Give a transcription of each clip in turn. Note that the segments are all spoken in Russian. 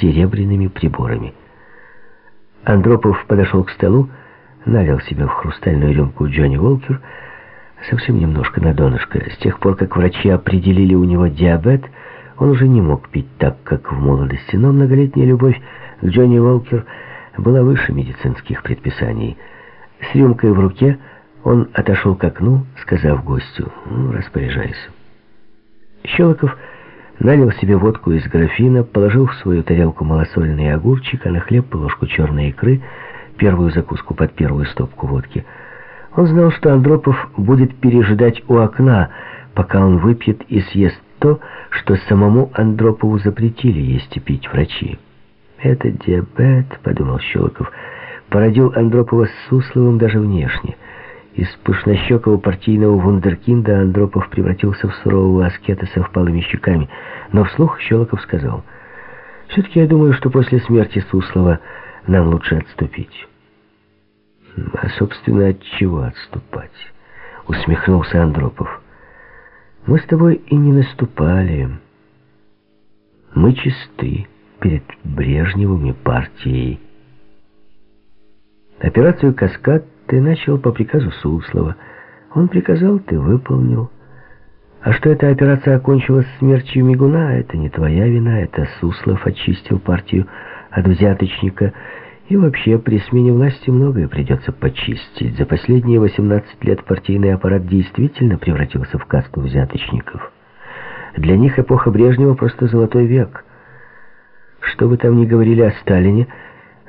серебряными приборами. Андропов подошел к столу, налил себе в хрустальную рюмку Джонни Волкер, совсем немножко на донышко. С тех пор, как врачи определили у него диабет, он уже не мог пить так, как в молодости, но многолетняя любовь к Джонни Волкер была выше медицинских предписаний. С рюмкой в руке он отошел к окну, сказав гостю, «Ну, распоряжайся». Щелоков налил себе водку из графина, положил в свою тарелку малосольный огурчик, а на хлеб ложку черной икры, первую закуску под первую стопку водки. Он знал, что Андропов будет пережидать у окна, пока он выпьет и съест то, что самому Андропову запретили есть и пить врачи. «Это диабет», — подумал Щелоков, — породил Андропова с Сусловым даже внешне — из пышнощекого партийного вундеркинда Андропов превратился в сурового аскета со впалыми щеками. Но вслух Щелоков сказал, «Все-таки я думаю, что после смерти Суслова нам лучше отступить». «А, собственно, от чего отступать?» — усмехнулся Андропов. «Мы с тобой и не наступали. Мы чисты перед Брежневым и партией». Операцию «Каскад» Ты начал по приказу Суслова. Он приказал, ты выполнил. А что эта операция окончилась смертью Мигуна, это не твоя вина, это Суслов очистил партию от взяточника. И вообще, при смене власти многое придется почистить. За последние 18 лет партийный аппарат действительно превратился в касту взяточников. Для них эпоха Брежнева просто золотой век. Что бы там ни говорили о Сталине,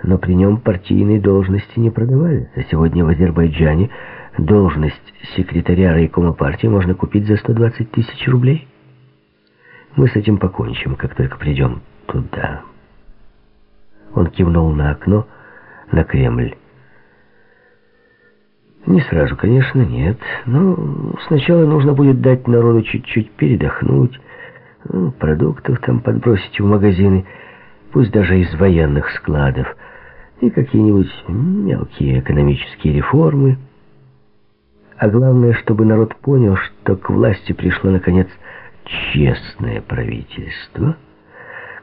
но при нем партийные должности не продавали. А сегодня в Азербайджане должность секретаря райкома партии можно купить за 120 тысяч рублей. Мы с этим покончим, как только придем туда. Он кивнул на окно, на Кремль. Не сразу, конечно, нет. Но сначала нужно будет дать народу чуть-чуть передохнуть, ну, продуктов там подбросить в магазины, пусть даже из военных складов и какие-нибудь мелкие экономические реформы. А главное, чтобы народ понял, что к власти пришло, наконец, честное правительство,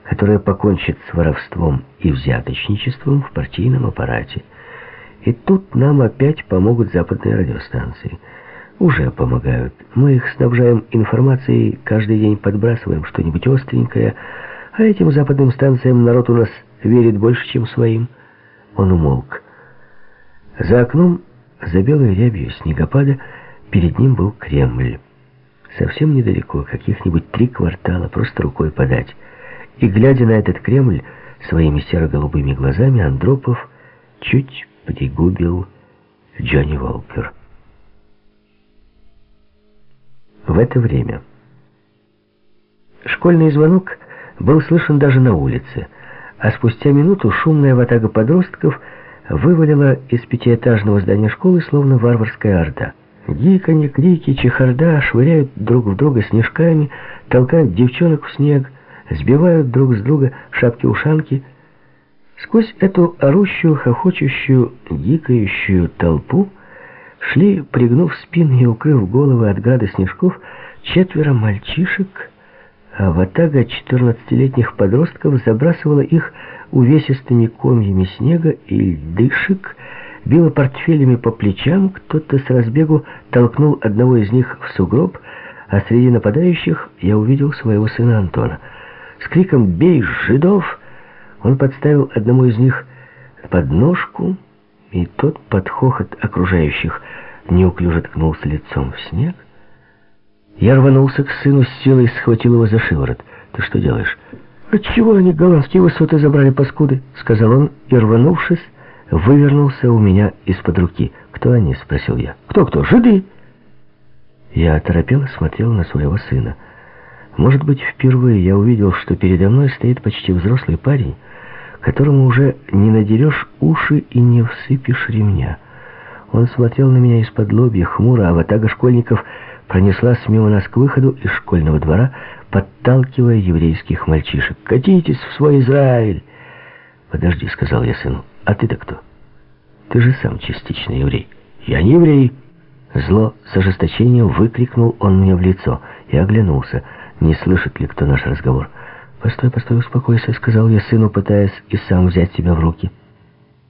которое покончит с воровством и взяточничеством в партийном аппарате. И тут нам опять помогут западные радиостанции. Уже помогают. Мы их снабжаем информацией, каждый день подбрасываем что-нибудь остренькое, а этим западным станциям народ у нас верит больше, чем своим. Он умолк. За окном, за белой рябью снегопада, перед ним был Кремль. Совсем недалеко, каких-нибудь три квартала, просто рукой подать. И, глядя на этот Кремль своими серо-голубыми глазами, Андропов чуть пригубил Джонни Волкер. В это время школьный звонок был слышен даже на улице — а спустя минуту шумная ватага подростков вывалила из пятиэтажного здания школы словно варварская орда. Гиканье, крики, чехарда швыряют друг в друга снежками, толкают девчонок в снег, сбивают друг с друга шапки-ушанки. Сквозь эту орущую, хохочущую, гикающую толпу шли, пригнув спины и укрыв головы от града снежков, четверо мальчишек — а ватага 14-летних подростков забрасывала их увесистыми комьями снега и льдышек, била портфелями по плечам, кто-то с разбегу толкнул одного из них в сугроб, а среди нападающих я увидел своего сына Антона. С криком «Бей, жидов!» он подставил одному из них подножку, и тот под хохот окружающих неуклюже ткнулся лицом в снег. Я рванулся к сыну с силой, схватил его за шиворот. «Ты что делаешь?» «Отчего они голландские высоты забрали, паскуды?» — сказал он, и, рванувшись, вывернулся у меня из-под руки. «Кто они?» — спросил я. «Кто-кто? Жиды!» Я оторопело смотрел на своего сына. Может быть, впервые я увидел, что передо мной стоит почти взрослый парень, которому уже не надерешь уши и не всыпешь ремня. Он смотрел на меня из-под лобья, хмуро, а ватага школьников — пронеслась мимо нас к выходу из школьного двора, подталкивая еврейских мальчишек. «Катитесь в свой Израиль!» «Подожди», — сказал я сыну, — «а ты-то кто?» «Ты же сам частично еврей». «Я не еврей!» Зло с ожесточением выкрикнул он мне в лицо. Я оглянулся, не слышит ли кто наш разговор. «Постой, постой, успокойся», — сказал я сыну, пытаясь и сам взять себя в руки.